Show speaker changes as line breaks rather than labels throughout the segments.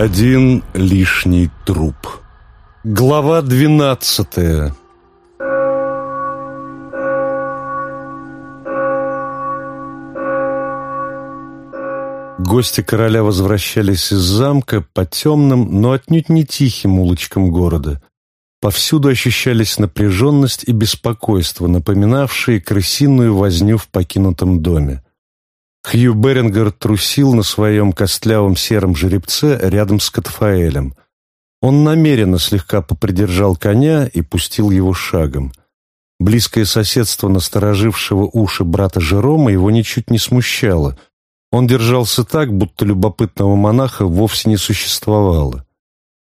Один лишний труп. Глава двенадцатая. Гости короля возвращались из замка по темным, но отнюдь не тихим улочкам города. Повсюду ощущались напряженность и беспокойство, напоминавшие крысиную возню в покинутом доме. Хью Берингер трусил на своем костлявом сером жеребце рядом с Катфаэлем. Он намеренно слегка попридержал коня и пустил его шагом. Близкое соседство насторожившего уши брата Жерома его ничуть не смущало. Он держался так, будто любопытного монаха вовсе не существовало.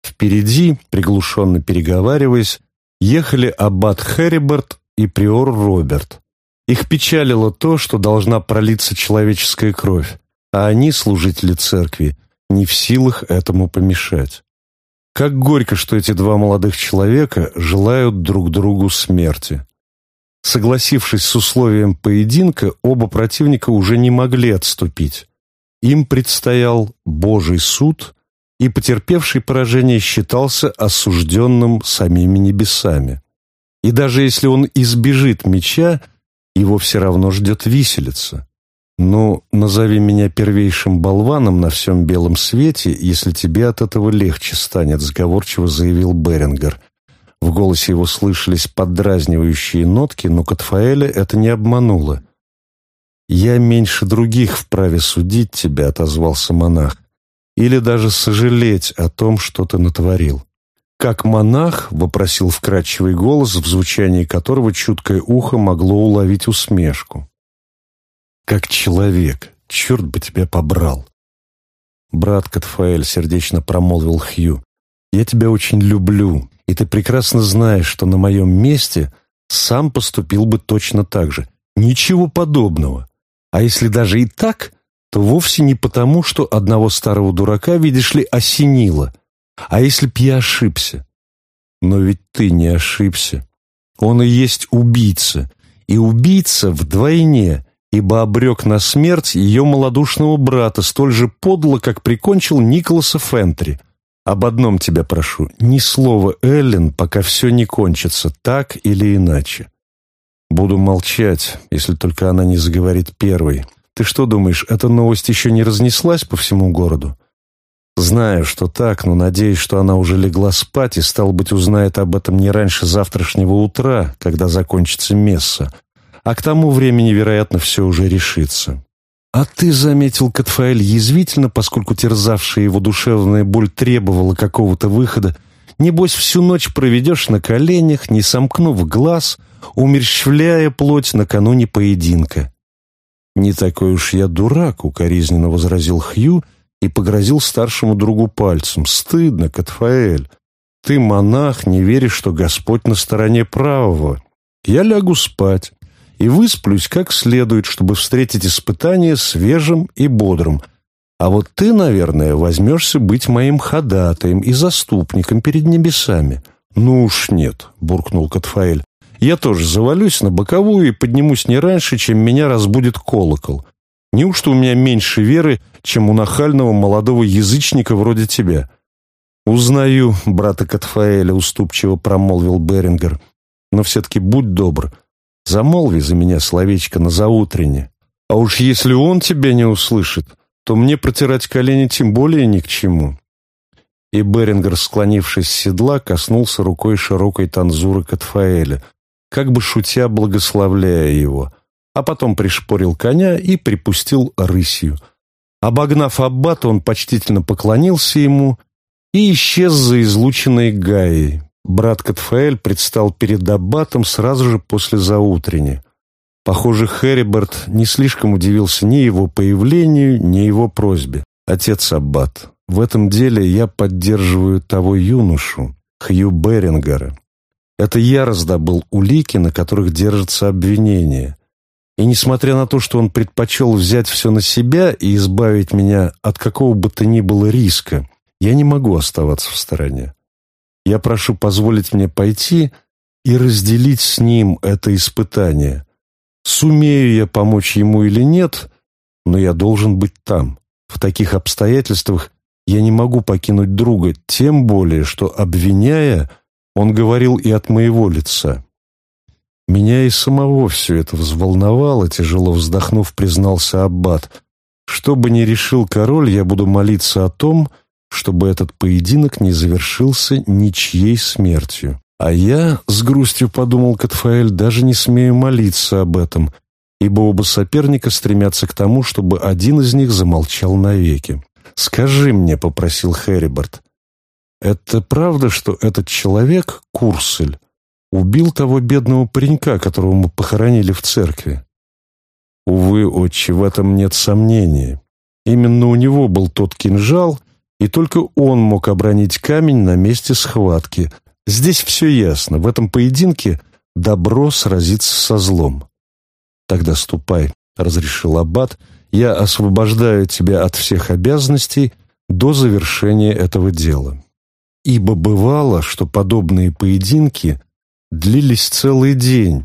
Впереди, приглушенно переговариваясь, ехали аббат Хэриберт и приор Роберт. Их печалило то, что должна пролиться человеческая кровь, а они, служители церкви, не в силах этому помешать. Как горько, что эти два молодых человека желают друг другу смерти. Согласившись с условием поединка, оба противника уже не могли отступить. Им предстоял Божий суд, и потерпевший поражение считался осужденным самими небесами. И даже если он избежит меча, его все равно ждет виселица. Ну, назови меня первейшим болваном на всем белом свете, если тебе от этого легче станет, сговорчиво заявил Берингер. В голосе его слышались поддразнивающие нотки, но Катфаэля это не обмануло. «Я меньше других вправе судить тебя», — отозвался монах, «или даже сожалеть о том, что ты натворил». «Как монах?» — вопросил вкрадчивый голос, в звучании которого чуткое ухо могло уловить усмешку. «Как человек, черт бы тебя побрал!» «Брат Катфаэль», — сердечно промолвил Хью, «я тебя очень люблю, и ты прекрасно знаешь, что на моем месте сам поступил бы точно так же. Ничего подобного. А если даже и так, то вовсе не потому, что одного старого дурака, видишь ли, осенило — а если б я ошибся? Но ведь ты не ошибся. Он и есть убийца. И убийца вдвойне, ибо обрек на смерть ее малодушного брата столь же подло, как прикончил Николаса Фентри. Об одном тебя прошу, ни слова Эллен, пока все не кончится, так или иначе. Буду молчать, если только она не заговорит первой. Ты что думаешь, эта новость еще не разнеслась по всему городу? Знаю, что так, но надеюсь, что она уже легла спать и, стал быть, узнает об этом не раньше завтрашнего утра, когда закончится месса. А к тому времени, вероятно, все уже решится. А ты заметил, Катфаэль, язвительно, поскольку терзавшая его душевная боль требовала какого-то выхода, небось всю ночь проведешь на коленях, не сомкнув глаз, умерщвляя плоть накануне поединка. «Не такой уж я дурак», — укоризненно возразил Хью, и погрозил старшему другу пальцем. «Стыдно, Катфаэль. Ты, монах, не веришь, что Господь на стороне правого. Я лягу спать и высплюсь как следует, чтобы встретить испытание свежим и бодрым. А вот ты, наверное, возьмешься быть моим ходатаем и заступником перед небесами». «Ну уж нет», — буркнул Катфаэль. «Я тоже завалюсь на боковую и поднимусь не раньше, чем меня разбудит колокол. Неужто у меня меньше веры, чем у нахального молодого язычника вроде тебя?» «Узнаю, брата Катфаэля», — уступчиво промолвил Берингер. «Но все-таки будь добр, замолви за меня словечко на заутрене. А уж если он тебя не услышит, то мне протирать колени тем более ни к чему». И Берингер, склонившись с седла, коснулся рукой широкой танзуры Катфаэля, как бы шутя благословляя его — а потом пришпорил коня и припустил рысью. Обогнав аббата, он почтительно поклонился ему и исчез за излученной Гаей. Брат Катфаэль предстал перед аббатом сразу же после заутрени. Похоже, Хэриберт не слишком удивился ни его появлению, ни его просьбе. «Отец Аббат, в этом деле я поддерживаю того юношу, Хью Берингера. Это я раздобыл улики, на которых держится обвинение. И несмотря на то, что он предпочел взять все на себя и избавить меня от какого бы то ни было риска, я не могу оставаться в стороне. Я прошу позволить мне пойти и разделить с ним это испытание. Сумею я помочь ему или нет, но я должен быть там. В таких обстоятельствах я не могу покинуть друга, тем более, что, обвиняя, он говорил и от моего лица. Меня и самого все это взволновало, тяжело вздохнув, признался Аббат. Что бы ни решил король, я буду молиться о том, чтобы этот поединок не завершился ничьей смертью. А я, с грустью подумал Катфаэль, даже не смею молиться об этом, ибо оба соперника стремятся к тому, чтобы один из них замолчал навеки. «Скажи мне», — попросил Хэриберт, — «это правда, что этот человек, Курсель, убил того бедного паренька, которого мы похоронили в церкви?» «Увы, отче, в этом нет сомнений. Именно у него был тот кинжал, и только он мог обронить камень на месте схватки. Здесь все ясно. В этом поединке добро сразится со злом. «Тогда ступай», — разрешил Аббат, — «я освобождаю тебя от всех обязанностей до завершения этого дела». Ибо бывало, что подобные поединки длились целый день,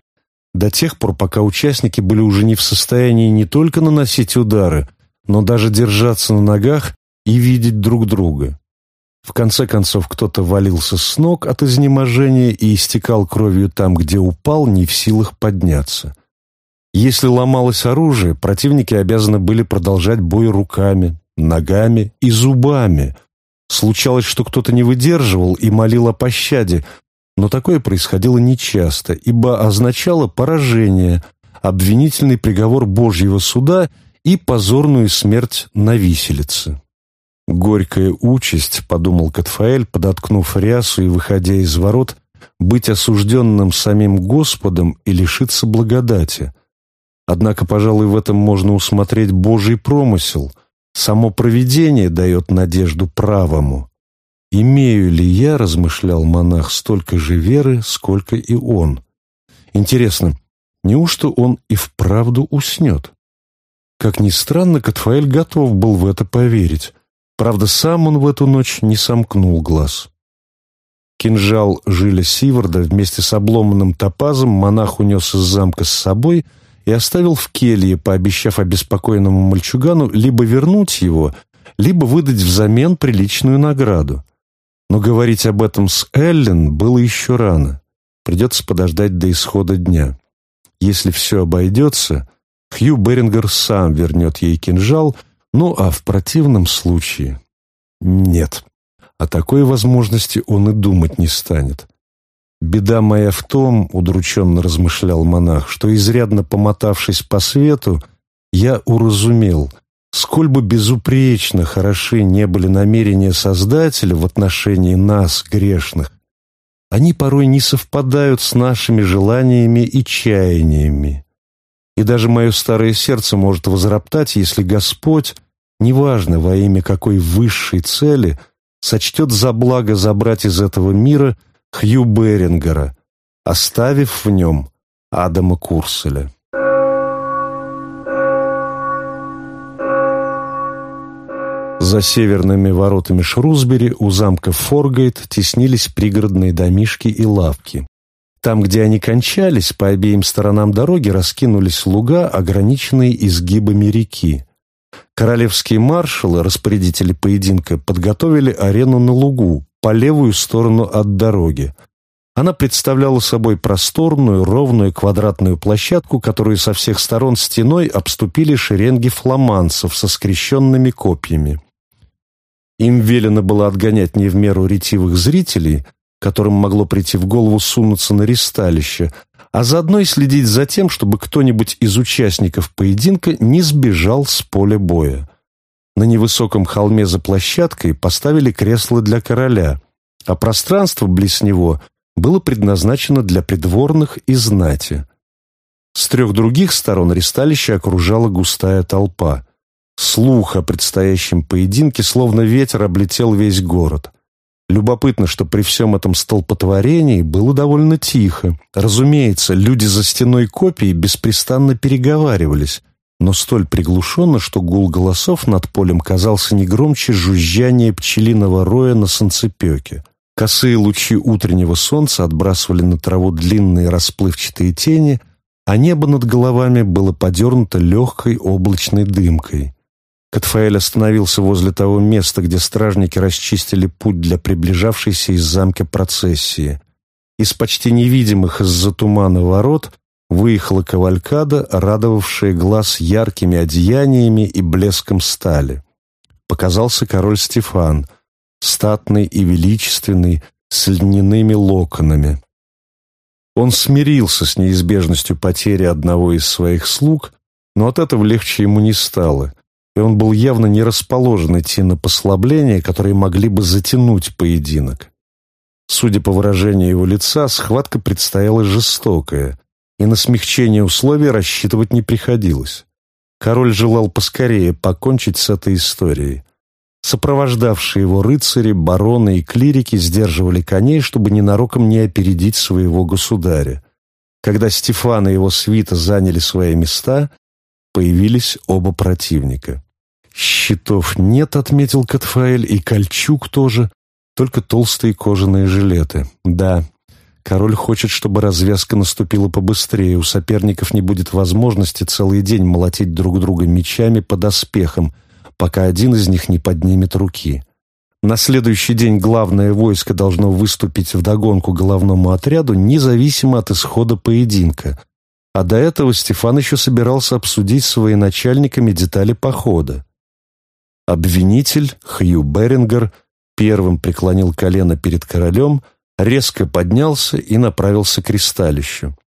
до тех пор, пока участники были уже не в состоянии не только наносить удары, но даже держаться на ногах и видеть друг друга. В конце концов, кто-то валился с ног от изнеможения и истекал кровью там, где упал, не в силах подняться. Если ломалось оружие, противники обязаны были продолжать бой руками, ногами и зубами. Случалось, что кто-то не выдерживал и молил о пощаде, но такое происходило нечасто, ибо означало поражение, обвинительный приговор Божьего суда и позорную смерть на виселице. «Горькая участь», — подумал Катфаэль, подоткнув рясу и выходя из ворот, «быть осужденным самим Господом и лишиться благодати. Однако, пожалуй, в этом можно усмотреть Божий промысел. Само провидение дает надежду правому. «Имею ли я, — размышлял монах, — столько же веры, сколько и он? Интересно, неужто он и вправду уснет?» Как ни странно, Катфаэль готов был в это поверить. Правда, сам он в эту ночь не сомкнул глаз. Кинжал Жиля Сиварда вместе с обломанным топазом монах унес из замка с собой и оставил в келье, пообещав обеспокоенному мальчугану либо вернуть его, либо выдать взамен приличную награду. Но говорить об этом с Эллен было еще рано. Придется подождать до исхода дня. Если все обойдется, Хью Берингер сам вернет ей кинжал — ну, а в противном случае... Нет, о такой возможности он и думать не станет. «Беда моя в том, — удрученно размышлял монах, — что, изрядно помотавшись по свету, я уразумел, сколь бы безупречно хороши не были намерения Создателя в отношении нас, грешных, они порой не совпадают с нашими желаниями и чаяниями и даже мое старое сердце может возроптать, если Господь, неважно во имя какой высшей цели, сочтет за благо забрать из этого мира Хью Берингера, оставив в нем Адама Курселя. За северными воротами Шрусбери у замка Форгейт теснились пригородные домишки и лавки. Там, где они кончались, по обеим сторонам дороги раскинулись луга, ограниченные изгибами реки. Королевские маршалы, распорядители поединка, подготовили арену на лугу, по левую сторону от дороги. Она представляла собой просторную, ровную квадратную площадку, которую со всех сторон стеной обступили шеренги фламанцев со скрещенными копьями. Им велено было отгонять не в меру ретивых зрителей – которым могло прийти в голову сунуться на ристалище, а заодно и следить за тем, чтобы кто-нибудь из участников поединка не сбежал с поля боя. На невысоком холме за площадкой поставили кресло для короля, а пространство близ него было предназначено для придворных и знати. С трех других сторон ристалище окружала густая толпа. Слух о предстоящем поединке словно ветер облетел весь город – Любопытно, что при всем этом столпотворении было довольно тихо. Разумеется, люди за стеной копий беспрестанно переговаривались, но столь приглушенно, что гул голосов над полем казался не громче жужжания пчелиного роя на солнцепеке. Косые лучи утреннего солнца отбрасывали на траву длинные расплывчатые тени, а небо над головами было подернуто легкой облачной дымкой. Катфаэль остановился возле того места, где стражники расчистили путь для приближавшейся из замка процессии. Из почти невидимых из-за тумана ворот выехала кавалькада, радовавшая глаз яркими одеяниями и блеском стали. Показался король Стефан, статный и величественный, с льняными локонами. Он смирился с неизбежностью потери одного из своих слуг, но от этого легче ему не стало, и он был явно не расположен идти на послабления, которые могли бы затянуть поединок. Судя по выражению его лица, схватка предстояла жестокая, и на смягчение условий рассчитывать не приходилось. Король желал поскорее покончить с этой историей. Сопровождавшие его рыцари, бароны и клирики сдерживали коней, чтобы ненароком не опередить своего государя. Когда Стефан и его свита заняли свои места, появились оба противника. «Щитов нет», — отметил Катфаэль, — «и кольчуг тоже, только толстые кожаные жилеты. Да, король хочет, чтобы развязка наступила побыстрее, у соперников не будет возможности целый день молотить друг друга мечами под оспехом, пока один из них не поднимет руки. На следующий день главное войско должно выступить в догонку головному отряду, независимо от исхода поединка. А до этого Стефан еще собирался обсудить с военачальниками детали похода. Обвинитель Хью Берингер первым преклонил колено перед королем, резко поднялся и направился к ристалищу.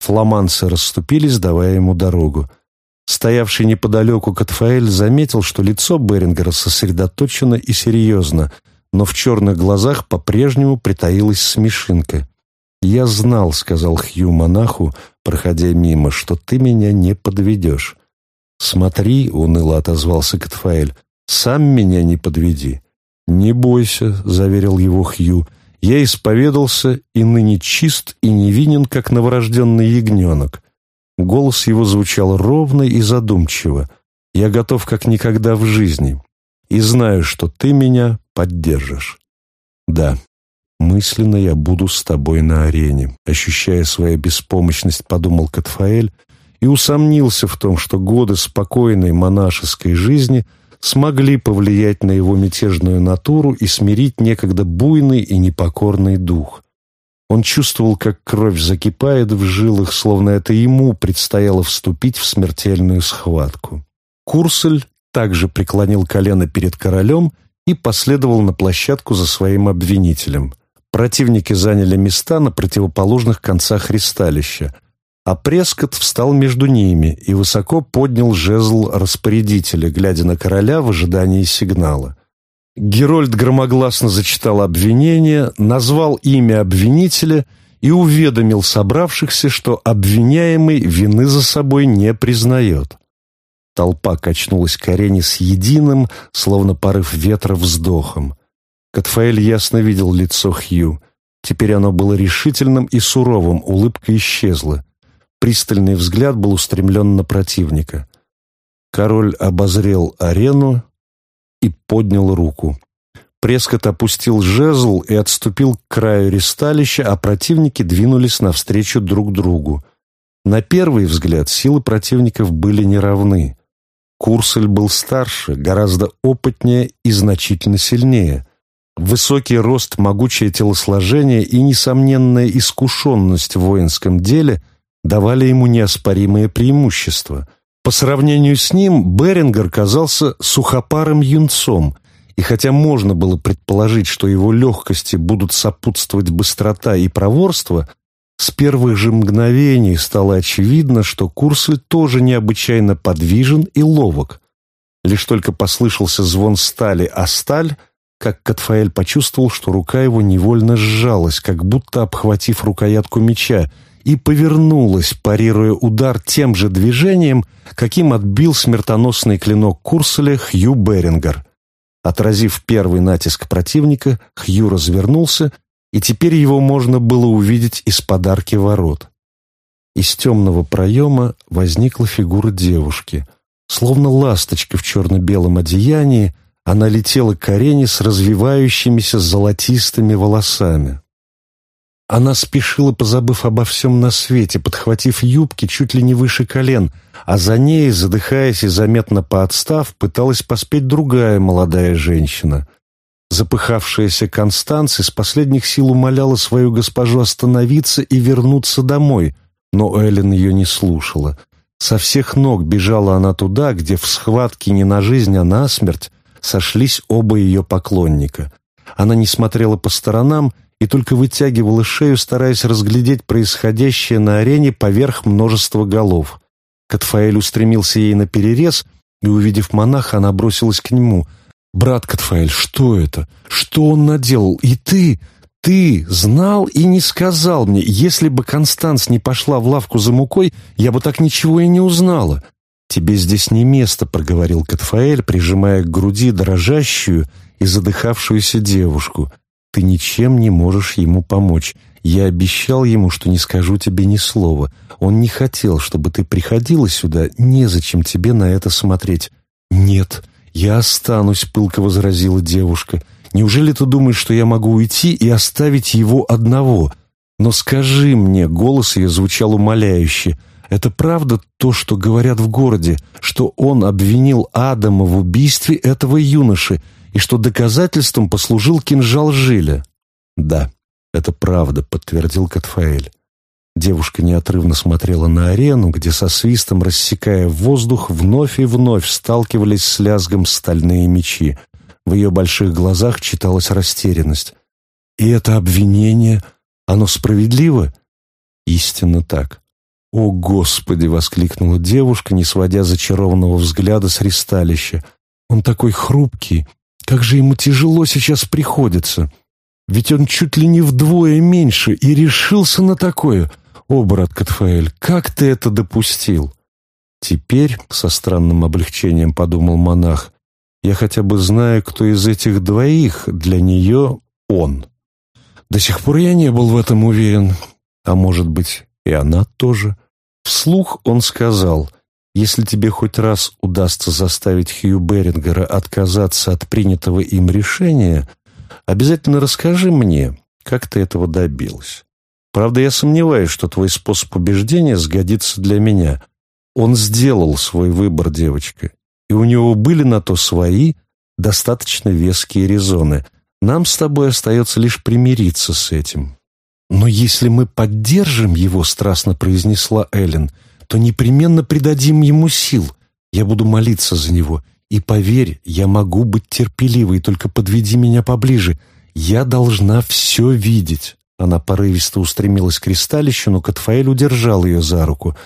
Фламанцы расступились, давая ему дорогу. Стоявший неподалеку Катфаэль заметил, что лицо Берингера сосредоточено и серьезно, но в черных глазах по-прежнему притаилась смешинка. «Я знал», — сказал Хью монаху, проходя мимо, — «что ты меня не подведешь». «Смотри», — уныло отозвался Катфаэль, — «сам меня не подведи». «Не бойся», — заверил его Хью, — «я исповедался и ныне чист и невинен, как новорожденный ягненок. Голос его звучал ровно и задумчиво. «Я готов как никогда в жизни и знаю, что ты меня поддержишь». «Да, мысленно я буду с тобой на арене», ощущая свою беспомощность, подумал Катфаэль и усомнился в том, что годы спокойной монашеской жизни смогли повлиять на его мятежную натуру и смирить некогда буйный и непокорный дух. Он чувствовал, как кровь закипает в жилах, словно это ему предстояло вступить в смертельную схватку. Курсель также преклонил колено перед королем и последовал на площадку за своим обвинителем. Противники заняли места на противоположных концах ристалища, а Прескот встал между ними и высоко поднял жезл распорядителя, глядя на короля в ожидании сигнала. Герольд громогласно зачитал обвинение, назвал имя обвинителя и уведомил собравшихся, что обвиняемый вины за собой не признает. Толпа качнулась к арене с единым, словно порыв ветра, вздохом. Катфаэль ясно видел лицо Хью. Теперь оно было решительным и суровым, улыбка исчезла. Пристальный взгляд был устремлен на противника. Король обозрел арену и поднял руку. Прескот опустил жезл и отступил к краю ристалища, а противники двинулись навстречу друг другу. На первый взгляд силы противников были неравны. Курсель был старше, гораздо опытнее и значительно сильнее. Высокий рост, могучее телосложение и несомненная искушенность в воинском деле давали ему неоспоримые преимущества. По сравнению с ним Берингер казался сухопарым юнцом, и хотя можно было предположить, что его легкости будут сопутствовать быстрота и проворство, с первых же мгновений стало очевидно, что Курсель тоже необычайно подвижен и ловок. Лишь только послышался звон стали, а сталь, как Катфаэль почувствовал, что рука его невольно сжалась, как будто обхватив рукоятку меча, и повернулась, парируя удар тем же движением, каким отбил смертоносный клинок Курселя Хью Берингер. Отразив первый натиск противника, Хью развернулся, и теперь его можно было увидеть из подарки ворот. Из темного проема возникла фигура девушки. Словно ласточка в черно-белом одеянии, она летела к арене с развивающимися золотистыми волосами. Она спешила, позабыв обо всем на свете, подхватив юбки чуть ли не выше колен, а за ней, задыхаясь и заметно поотстав, пыталась поспеть другая молодая женщина. Запыхавшаяся Констанция с последних сил умоляла свою госпожу остановиться и вернуться домой, но Эллен ее не слушала. Со всех ног бежала она туда, где в схватке не на жизнь, а на смерть сошлись оба ее поклонника. Она не смотрела по сторонам и только вытягивала шею, стараясь разглядеть происходящее на арене поверх множества голов. Катфаэль устремился ей на перерез, и, увидев монаха, она бросилась к нему. «Брат Катфаэль, что это? Что он наделал? И ты, ты знал и не сказал мне. Если бы Констанс не пошла в лавку за мукой, я бы так ничего и не узнала». «Тебе здесь не место», — проговорил Катфаэль, прижимая к груди дрожащую и задыхавшуюся девушку — ты ничем не можешь ему помочь. Я обещал ему, что не скажу тебе ни слова. Он не хотел, чтобы ты приходила сюда. Незачем тебе на это смотреть». «Нет, я останусь», — пылко возразила девушка. «Неужели ты думаешь, что я могу уйти и оставить его одного? Но скажи мне», — голос ее звучал умоляюще, «это правда то, что говорят в городе, что он обвинил Адама в убийстве этого юноши, и что доказательством послужил кинжал Жиля. «Да, это правда», — подтвердил Катфаэль. Девушка неотрывно смотрела на арену, где со свистом, рассекая воздух, вновь и вновь сталкивались с лязгом стальные мечи. В ее больших глазах читалась растерянность. «И это обвинение, оно справедливо?» «Истинно так». «О, Господи!» — воскликнула девушка, не сводя зачарованного взгляда с ристалища. «Он такой хрупкий, как же ему тяжело сейчас приходится. Ведь он чуть ли не вдвое меньше и решился на такое. О, брат Катфаэль, как ты это допустил? Теперь, со странным облегчением подумал монах, я хотя бы знаю, кто из этих двоих для нее он. До сих пор я не был в этом уверен. А может быть, и она тоже. Вслух он сказал, если тебе хоть раз удастся заставить Хью Берингера отказаться от принятого им решения, обязательно расскажи мне, как ты этого добилась. Правда, я сомневаюсь, что твой способ убеждения сгодится для меня. Он сделал свой выбор, девочка, и у него были на то свои, достаточно веские резоны. Нам с тобой остается лишь примириться с этим. Но если мы поддержим его, страстно произнесла Эллен, — то непременно придадим ему сил. Я буду молиться за него. И поверь, я могу быть терпеливой, только подведи меня поближе. Я должна все видеть». Она порывисто устремилась к кристаллищу, но Катфаэль удержал ее за руку.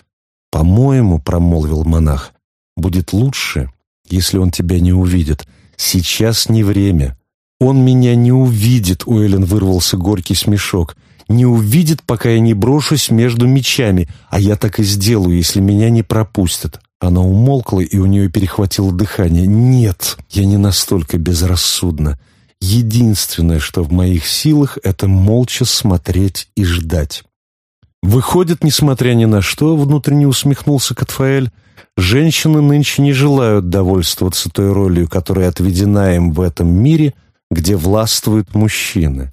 «По-моему, — промолвил монах, — будет лучше, если он тебя не увидит. Сейчас не время. Он меня не увидит, — у вырвался горький смешок не увидит, пока я не брошусь между мечами, а я так и сделаю, если меня не пропустят». Она умолкла, и у нее перехватило дыхание. «Нет, я не настолько безрассудна. Единственное, что в моих силах, это молча смотреть и ждать». «Выходит, несмотря ни на что», — внутренне усмехнулся Катфаэль, «женщины нынче не желают довольствоваться той ролью, которая отведена им в этом мире, где властвуют мужчины.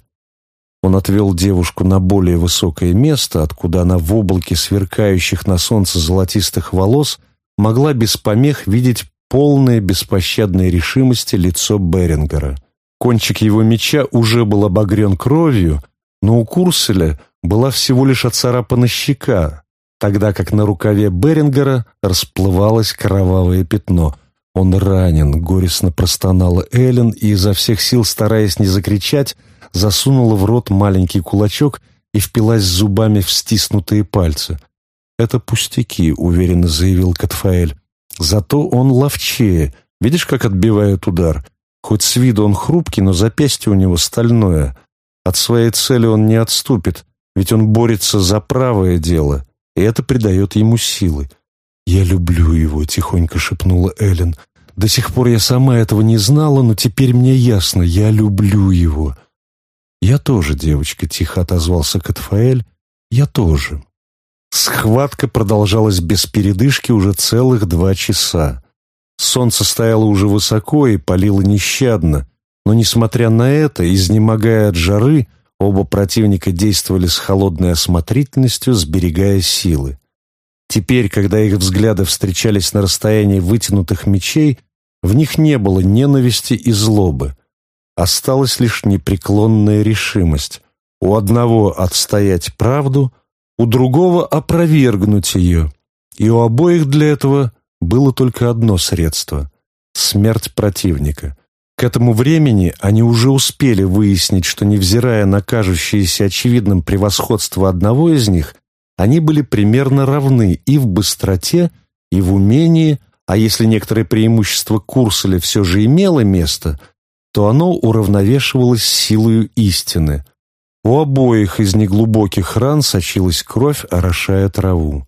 Он отвел девушку на более высокое место, откуда она в облаке сверкающих на солнце золотистых волос могла без помех видеть полное беспощадной решимости лицо Берингера. Кончик его меча уже был обогрен кровью, но у Курселя была всего лишь оцарапана щека, тогда как на рукаве Берингера расплывалось кровавое пятно. «Он ранен», — горестно простонала Эллен и, изо всех сил стараясь не закричать, засунула в рот маленький кулачок и впилась зубами в стиснутые пальцы. «Это пустяки», — уверенно заявил Катфаэль. «Зато он ловчее. Видишь, как отбивает удар? Хоть с виду он хрупкий, но запястье у него стальное. От своей цели он не отступит, ведь он борется за правое дело, и это придает ему силы. «Я люблю его», — тихонько шепнула Эллен. «До сих пор я сама этого не знала, но теперь мне ясно, я люблю его». «Я тоже, девочка», — тихо отозвался Катфаэль. «Я тоже». Схватка продолжалась без передышки уже целых два часа. Солнце стояло уже высоко и палило нещадно, но, несмотря на это, изнемогая от жары, Оба противника действовали с холодной осмотрительностью, сберегая силы. Теперь, когда их взгляды встречались на расстоянии вытянутых мечей, в них не было ненависти и злобы. Осталась лишь непреклонная решимость. У одного отстоять правду, у другого опровергнуть ее. И у обоих для этого было только одно средство — смерть противника. К этому времени они уже успели выяснить, что, невзирая на кажущееся очевидным превосходство одного из них, они были примерно равны и в быстроте, и в умении, а если некоторое преимущество Курселя все же имело место, то оно уравновешивалось силою истины. У обоих из неглубоких ран сочилась кровь, орошая траву.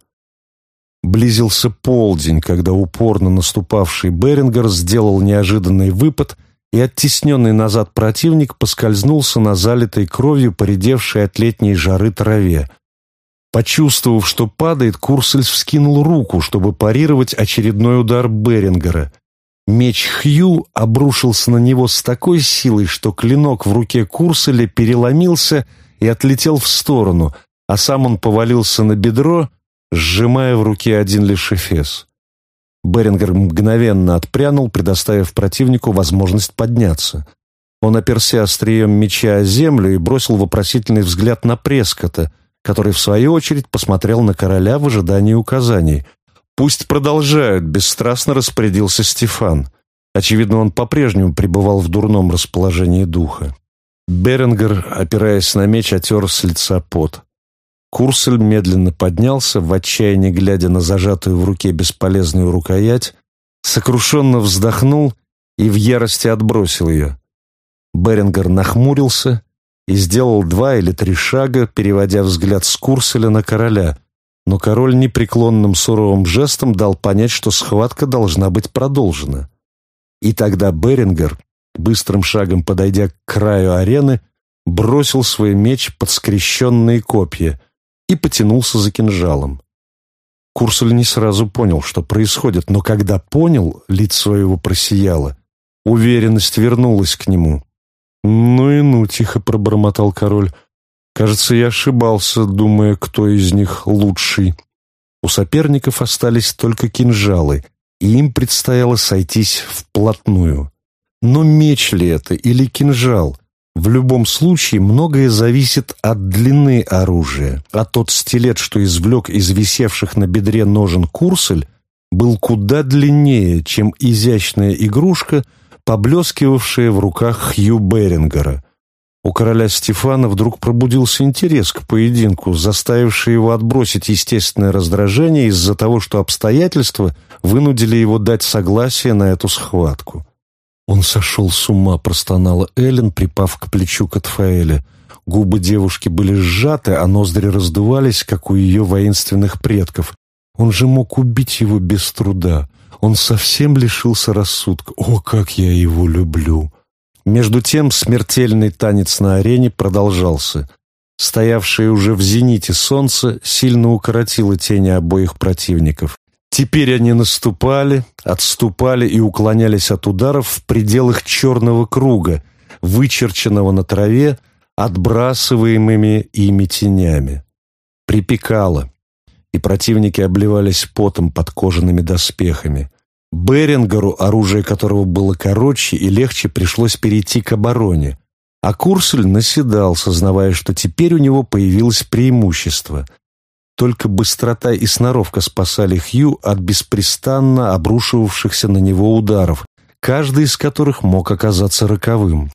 Близился полдень, когда упорно наступавший Берингер сделал неожиданный выпад, и оттесненный назад противник поскользнулся на залитой кровью поредевшей от летней жары траве. Почувствовав, что падает, Курсель вскинул руку, чтобы парировать очередной удар Берингера. Меч Хью обрушился на него с такой силой, что клинок в руке Курселя переломился и отлетел в сторону, а сам он повалился на бедро, сжимая в руке один лишь эфес. Берингер мгновенно отпрянул, предоставив противнику возможность подняться. Он оперся острием меча о землю и бросил вопросительный взгляд на Прескота, который, в свою очередь, посмотрел на короля в ожидании указаний. «Пусть продолжают», — бесстрастно распорядился Стефан. Очевидно, он по-прежнему пребывал в дурном расположении духа. Берингер, опираясь на меч, отер с лица пот. Курсель медленно поднялся, в отчаянии глядя на зажатую в руке бесполезную рукоять, сокрушенно вздохнул и в ярости отбросил ее. Берингер нахмурился и сделал два или три шага, переводя взгляд с Курселя на короля, но король непреклонным суровым жестом дал понять, что схватка должна быть продолжена. И тогда Берингер, быстрым шагом подойдя к краю арены, бросил свой меч под скрещенные копья — и потянулся за кинжалом. Курсуль не сразу понял, что происходит, но когда понял, лицо его просияло. Уверенность вернулась к нему. «Ну и ну», — тихо пробормотал король. «Кажется, я ошибался, думая, кто из них лучший». У соперников остались только кинжалы, и им предстояло сойтись вплотную. Но меч ли это или кинжал? В любом случае многое зависит от длины оружия, а тот стилет, что извлек из висевших на бедре ножен курсель, был куда длиннее, чем изящная игрушка, поблескивавшая в руках Хью Берингера. У короля Стефана вдруг пробудился интерес к поединку, заставивший его отбросить естественное раздражение из-за того, что обстоятельства вынудили его дать согласие на эту схватку. «Он сошел с ума», — простонала Эллен, припав к плечу Катфаэля. Губы девушки были сжаты, а ноздри раздувались, как у ее воинственных предков. Он же мог убить его без труда. Он совсем лишился рассудка. О, как я его люблю! Между тем смертельный танец на арене продолжался. Стоявшее уже в зените солнце сильно укоротило тени обоих противников. Теперь они наступали, отступали и уклонялись от ударов в пределах черного круга, вычерченного на траве отбрасываемыми ими тенями. Припекало, и противники обливались потом под кожаными доспехами. Берингеру, оружие которого было короче и легче, пришлось перейти к обороне, а Курсель наседал, сознавая, что теперь у него появилось преимущество — только быстрота и сноровка спасали Хью от беспрестанно обрушивавшихся на него ударов, каждый из которых мог оказаться роковым.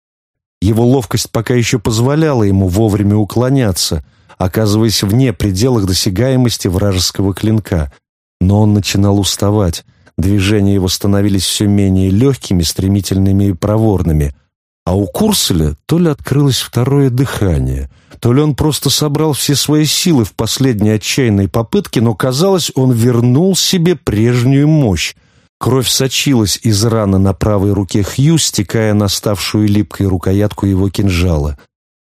Его ловкость пока еще позволяла ему вовремя уклоняться, оказываясь вне пределах досягаемости вражеского клинка. Но он начинал уставать, движения его становились все менее легкими, стремительными и проворными, а у Курселя то ли открылось второе дыхание — то ли он просто собрал все свои силы в последней отчаянной попытке, но, казалось, он вернул себе прежнюю мощь. Кровь сочилась из раны на правой руке Хью, стекая на ставшую липкой рукоятку его кинжала.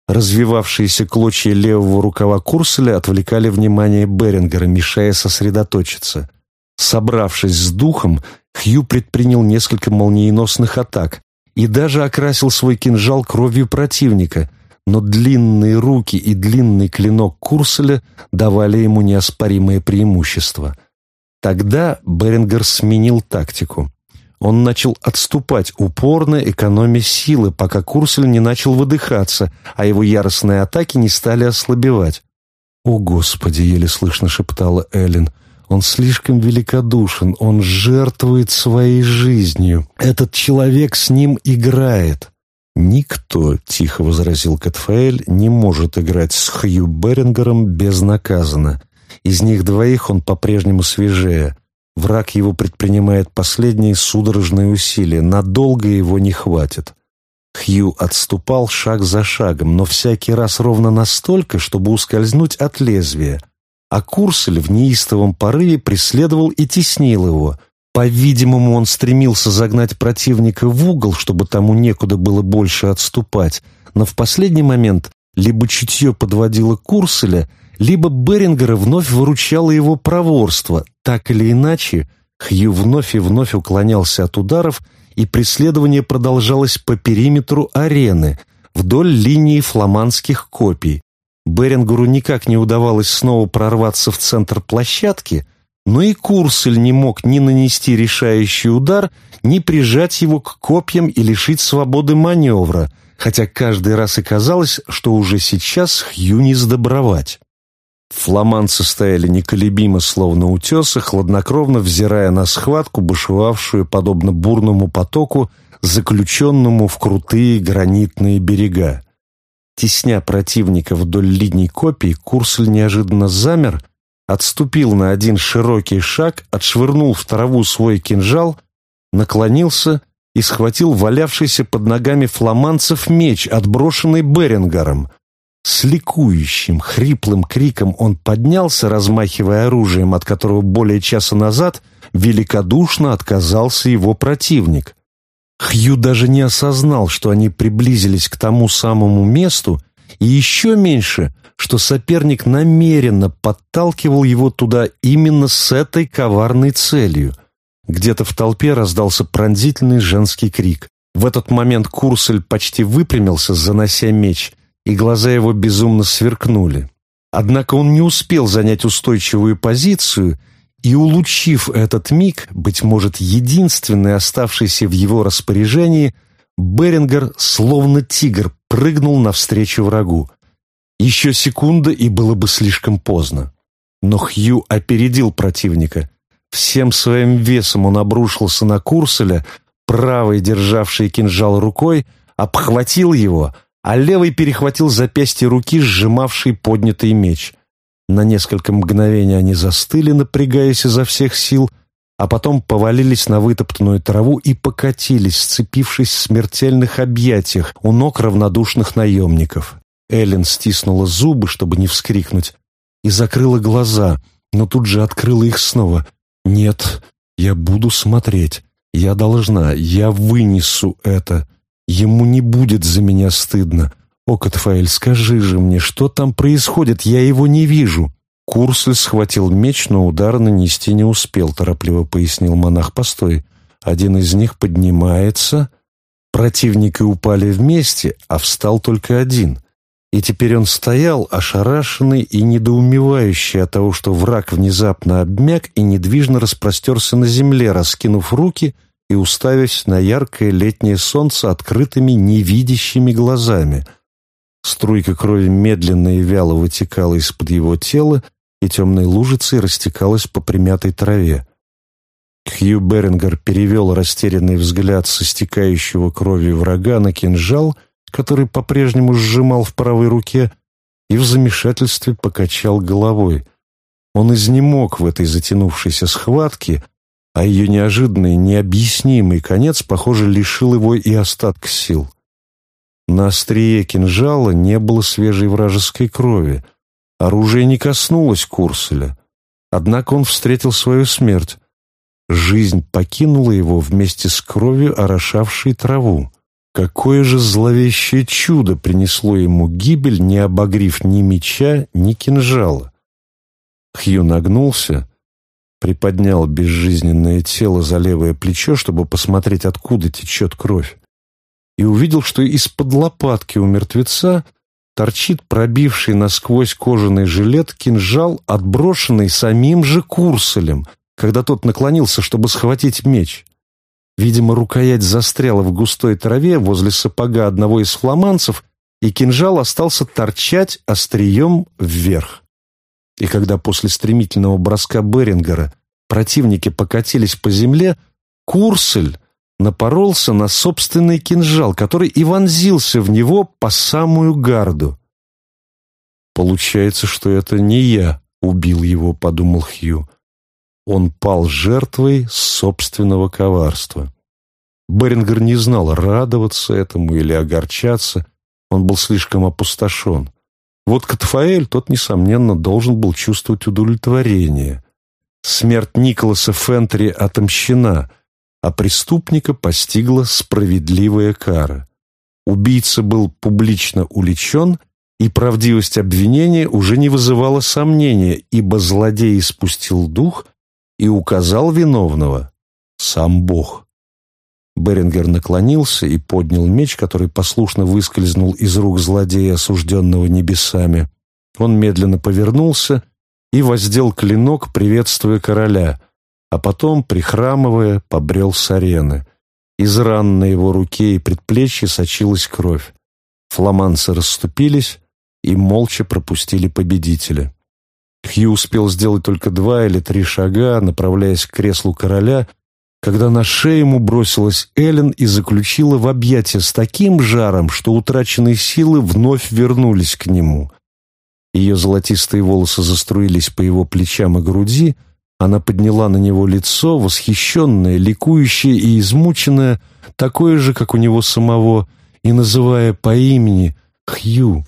Развивавшиеся клочья левого рукава Курселя отвлекали внимание Берингера, мешая сосредоточиться. Собравшись с духом, Хью предпринял несколько молниеносных атак и даже окрасил свой кинжал кровью противника — но длинные руки и длинный клинок Курселя давали ему неоспоримое преимущество. Тогда Берингер сменил тактику. Он начал отступать, упорно экономя силы, пока Курсель не начал выдыхаться, а его яростные атаки не стали ослабевать. «О, Господи!» — еле слышно шептала Эллен. «Он слишком великодушен, он жертвует своей жизнью. Этот человек с ним играет». «Никто», — тихо возразил Катфаэль, — «не может играть с Хью Берингером безнаказанно. Из них двоих он по-прежнему свежее. Враг его предпринимает последние судорожные усилия, надолго его не хватит». Хью отступал шаг за шагом, но всякий раз ровно настолько, чтобы ускользнуть от лезвия. А Курсель в неистовом порыве преследовал и теснил его — по-видимому, он стремился загнать противника в угол, чтобы тому некуда было больше отступать, но в последний момент либо чутье подводило Курселя, либо Берингера вновь выручало его проворство. Так или иначе, Хью вновь и вновь уклонялся от ударов, и преследование продолжалось по периметру арены, вдоль линии фламандских копий. Берингеру никак не удавалось снова прорваться в центр площадки, но и Курсель не мог ни нанести решающий удар, ни прижать его к копьям и лишить свободы маневра, хотя каждый раз и казалось, что уже сейчас Хью не сдобровать. Фламанцы стояли неколебимо, словно утесы, хладнокровно взирая на схватку, бушевавшую, подобно бурному потоку, заключенному в крутые гранитные берега. Тесня противника вдоль линий копий, Курсель неожиданно замер — отступил на один широкий шаг, отшвырнул в траву свой кинжал, наклонился и схватил валявшийся под ногами фламанцев меч, отброшенный Берингером. С ликующим, хриплым криком он поднялся, размахивая оружием, от которого более часа назад великодушно отказался его противник. Хью даже не осознал, что они приблизились к тому самому месту, и еще меньше — что соперник намеренно подталкивал его туда именно с этой коварной целью. Где-то в толпе раздался пронзительный женский крик. В этот момент Курсель почти выпрямился, занося меч, и глаза его безумно сверкнули. Однако он не успел занять устойчивую позицию, и, улучив этот миг, быть может, единственный оставшийся в его распоряжении, Берингер, словно тигр, прыгнул навстречу врагу. Еще секунда, и было бы слишком поздно. Но Хью опередил противника. Всем своим весом он обрушился на Курселя, правой державший кинжал рукой, обхватил его, а левый перехватил запястье руки, сжимавший поднятый меч. На несколько мгновений они застыли, напрягаясь изо всех сил, а потом повалились на вытоптанную траву и покатились, сцепившись в смертельных объятиях у ног равнодушных наемников. Эллен стиснула зубы, чтобы не вскрикнуть, и закрыла глаза, но тут же открыла их снова. «Нет, я буду смотреть. Я должна, я вынесу это. Ему не будет за меня стыдно. О, Катфаэль, скажи же мне, что там происходит? Я его не вижу». Курсль схватил меч, но удар нанести не успел, торопливо пояснил монах. «Постой, один из них поднимается...» Противники упали вместе, а встал только один. И теперь он стоял, ошарашенный и недоумевающий от того, что враг внезапно обмяк и недвижно распростерся на земле, раскинув руки и уставясь на яркое летнее солнце открытыми невидящими глазами. Струйка крови медленно и вяло вытекала из-под его тела и темной лужицей растекалась по примятой траве. Хью Берингер перевел растерянный взгляд со стекающего кровью врага на кинжал — который по-прежнему сжимал в правой руке, и в замешательстве покачал головой. Он изнемог в этой затянувшейся схватке, а ее неожиданный, необъяснимый конец, похоже, лишил его и остатка сил. На острие кинжала не было свежей вражеской крови. Оружие не коснулось Курселя. Однако он встретил свою смерть. Жизнь покинула его вместе с кровью, орошавшей траву. Какое же зловещее чудо принесло ему гибель, не обогрив ни меча, ни кинжала? Хью нагнулся, приподнял безжизненное тело за левое плечо, чтобы посмотреть, откуда течет кровь, и увидел, что из-под лопатки у мертвеца торчит пробивший насквозь кожаный жилет кинжал, отброшенный самим же Курселем, когда тот наклонился, чтобы схватить меч. Видимо, рукоять застряла в густой траве возле сапога одного из фламанцев, и кинжал остался торчать острием вверх. И когда после стремительного броска Берингера противники покатились по земле, Курсель напоролся на собственный кинжал, который и вонзился в него по самую гарду. «Получается, что это не я убил его», — подумал Хью. Он пал жертвой собственного коварства. Берингер не знал, радоваться этому или огорчаться. Он был слишком опустошен. Вот Катфаэль, тот, несомненно, должен был чувствовать удовлетворение. Смерть Николаса Фентри отомщена — а преступника постигла справедливая кара. Убийца был публично уличен, и правдивость обвинения уже не вызывала сомнения, ибо злодей испустил дух и указал виновного сам Бог. Берингер наклонился и поднял меч, который послушно выскользнул из рук злодея, осужденного небесами. Он медленно повернулся и воздел клинок, приветствуя короля — а потом, прихрамывая, побрел с арены. Из ран на его руке и предплечье сочилась кровь. Фламанцы расступились и молча пропустили победителя. Хью успел сделать только два или три шага, направляясь к креслу короля, когда на шею ему бросилась Эллен и заключила в объятия с таким жаром, что утраченные силы вновь вернулись к нему. Ее золотистые волосы заструились по его плечам и груди, она подняла на него лицо, восхищенное, ликующее и измученное, такое же, как у него самого, и, называя по имени «Хью,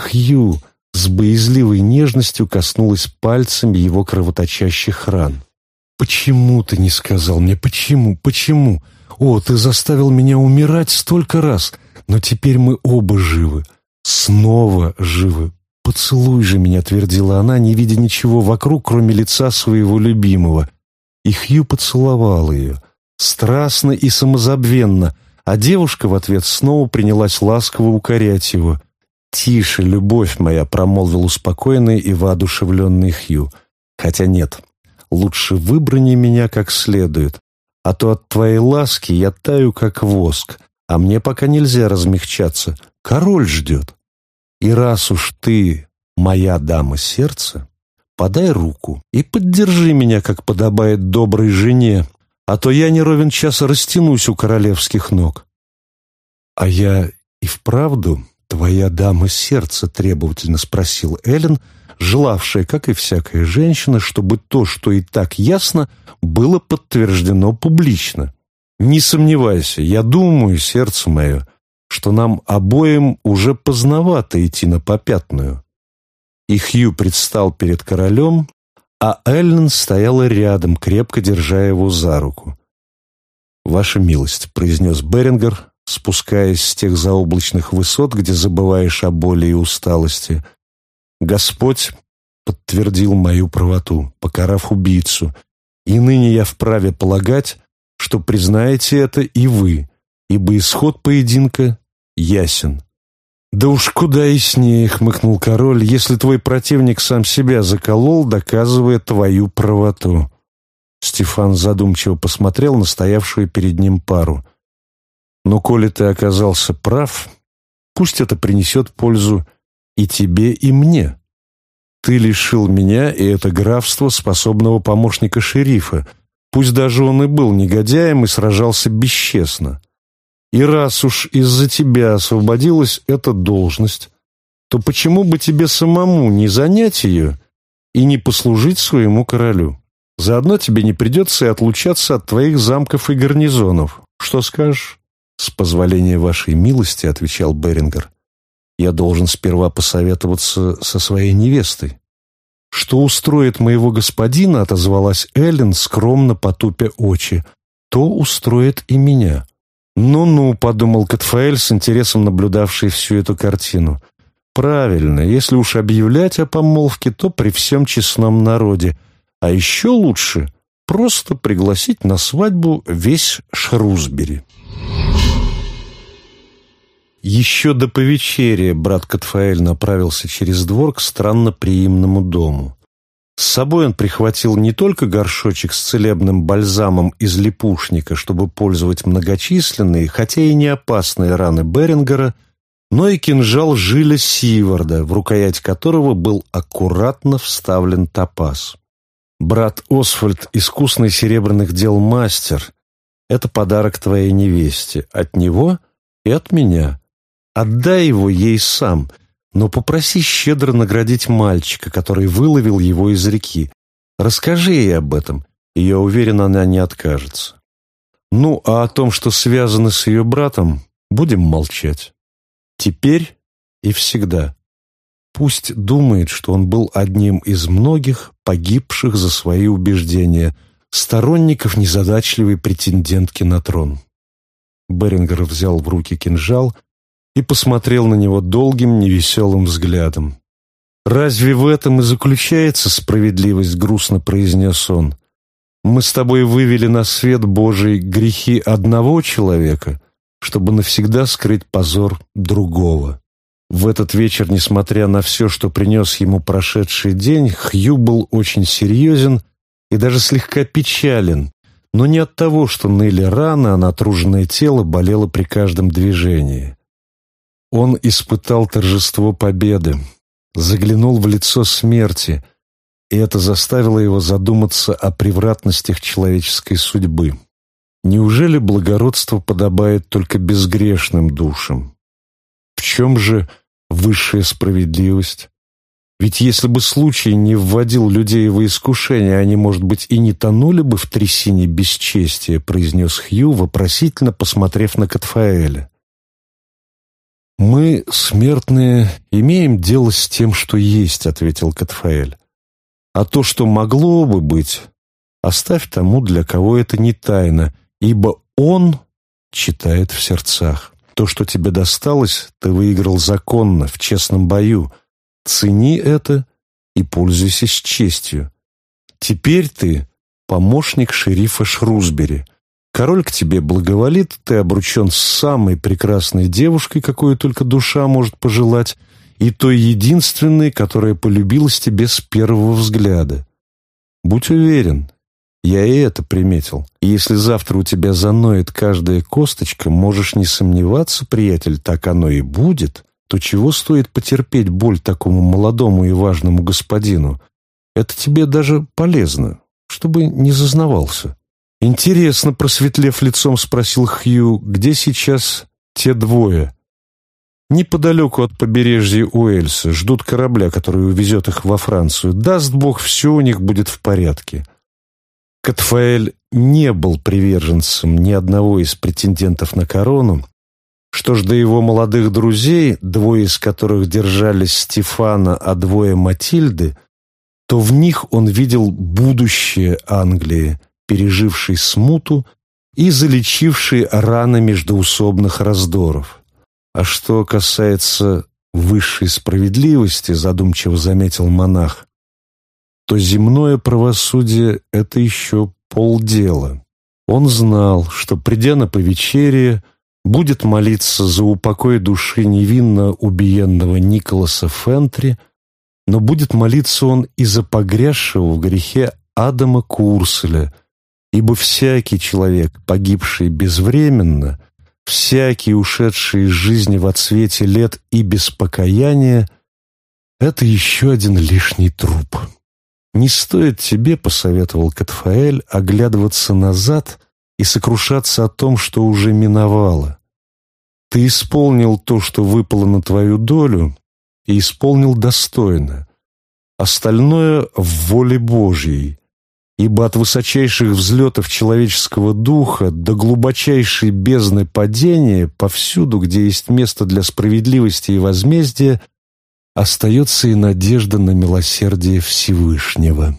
Хью», с боязливой нежностью коснулась пальцами его кровоточащих ран. «Почему ты не сказал мне? Почему? Почему? О, ты заставил меня умирать столько раз, но теперь мы оба живы. Снова живы. «Поцелуй же меня», — твердила она, не видя ничего вокруг, кроме лица своего любимого. И Хью поцеловал ее, страстно и самозабвенно, а девушка в ответ снова принялась ласково укорять его. «Тише, любовь моя», — промолвил успокоенный и воодушевленный Хью. «Хотя нет, лучше выбрани меня как следует, а то от твоей ласки я таю, как воск, а мне пока нельзя размягчаться. Король ждет». И раз уж ты моя дама сердца, подай руку и поддержи меня, как подобает доброй жене, а то я не ровен час растянусь у королевских ног. А я и вправду твоя дама сердца, требовательно спросил Эллен, желавшая, как и всякая женщина, чтобы то, что и так ясно, было подтверждено публично. Не сомневайся, я думаю, сердце мое, что нам обоим уже поздновато идти на попятную. И Хью предстал перед королем, а Эллен стояла рядом, крепко держа его за руку. «Ваша милость», — произнес Берингер, спускаясь с тех заоблачных высот, где забываешь о боли и усталости. «Господь подтвердил мою правоту, покарав убийцу, и ныне я вправе полагать, что признаете это и вы, ибо исход поединка ясен. «Да уж куда яснее», — хмыкнул король, «если твой противник сам себя заколол, доказывая твою правоту». Стефан задумчиво посмотрел на стоявшую перед ним пару. «Но коли ты оказался прав, пусть это принесет пользу и тебе, и мне. Ты лишил меня и это графство способного помощника шерифа, пусть даже он и был негодяем и сражался бесчестно. И раз уж из-за тебя освободилась эта должность, то почему бы тебе самому не занять ее и не послужить своему королю? Заодно тебе не придется и отлучаться от твоих замков и гарнизонов. Что скажешь?» «С позволения вашей милости», — отвечал Берингер, «я должен сперва посоветоваться со своей невестой». «Что устроит моего господина?» — отозвалась Эллен, скромно потупя очи. «То устроит и меня». «Ну-ну», — подумал Катфаэль, с интересом наблюдавший всю эту картину. «Правильно, если уж объявлять о помолвке, то при всем честном народе. А еще лучше просто пригласить на свадьбу весь Шрусбери». Еще до повечерия брат Катфаэль направился через двор к странно приимному дому. С собой он прихватил не только горшочек с целебным бальзамом из липушника, чтобы пользовать многочисленные, хотя и не опасные раны Берингера, но и кинжал Жиля Сиварда, в рукоять которого был аккуратно вставлен топаз. Брат Освальд — искусный серебряных дел мастер. Это подарок твоей невесте. От него и от меня. Отдай его ей сам, но попроси щедро наградить мальчика, который выловил его из реки. Расскажи ей об этом, и я уверен, она не откажется. Ну, а о том, что связано с ее братом, будем молчать. Теперь и всегда. Пусть думает, что он был одним из многих погибших за свои убеждения, сторонников незадачливой претендентки на трон. Берингер взял в руки кинжал и посмотрел на него долгим невеселым взглядом. «Разве в этом и заключается справедливость?» — грустно произнес он. «Мы с тобой вывели на свет Божий грехи одного человека, чтобы навсегда скрыть позор другого». В этот вечер, несмотря на все, что принес ему прошедший день, Хью был очень серьезен и даже слегка печален, но не от того, что ныли раны, а натруженное тело болело при каждом движении. Он испытал торжество победы, заглянул в лицо смерти, и это заставило его задуматься о превратностях человеческой судьбы. Неужели благородство подобает только безгрешным душам? В чем же высшая справедливость? Ведь если бы случай не вводил людей в искушение, они, может быть, и не тонули бы в трясине бесчестия, произнес Хью, вопросительно посмотрев на Катфаэля. «Мы, смертные, имеем дело с тем, что есть», — ответил Катфаэль. «А то, что могло бы быть, оставь тому, для кого это не тайна, ибо он читает в сердцах. То, что тебе досталось, ты выиграл законно, в честном бою. Цени это и пользуйся с честью. Теперь ты помощник шерифа Шрусбери». Король к тебе благоволит, ты обручен с самой прекрасной девушкой, какую только душа может пожелать, и той единственной, которая полюбилась тебе с первого взгляда. Будь уверен, я и это приметил. И если завтра у тебя заноет каждая косточка, можешь не сомневаться, приятель, так оно и будет, то чего стоит потерпеть боль такому молодому и важному господину? Это тебе даже полезно, чтобы не зазнавался. «Интересно», — просветлев лицом, спросил Хью, «где сейчас те двое?» «Неподалеку от побережья Уэльса. Ждут корабля, который увезет их во Францию. Даст Бог, все у них будет в порядке». Катфаэль не был приверженцем ни одного из претендентов на корону. Что ж до его молодых друзей, двое из которых держались Стефана, а двое Матильды, то в них он видел будущее Англии — переживший смуту и залечивший раны междоусобных раздоров. А что касается высшей справедливости, задумчиво заметил монах, то земное правосудие — это еще полдела. Он знал, что, придя на повечерие, будет молиться за упокой души невинно убиенного Николаса Фентри, но будет молиться он и за погрязшего в грехе Адама Курселя — Ибо всякий человек, погибший безвременно, всякий, ушедший из жизни во цвете лет и без покаяния, это еще один лишний труп. Не стоит тебе, посоветовал Катфаэль, оглядываться назад и сокрушаться о том, что уже миновало. Ты исполнил то, что выпало на твою долю, и исполнил достойно. Остальное в воле Божьей — ибо от высочайших взлетов человеческого духа до глубочайшей бездны падения, повсюду, где есть место для справедливости и возмездия, остается и надежда на милосердие Всевышнего.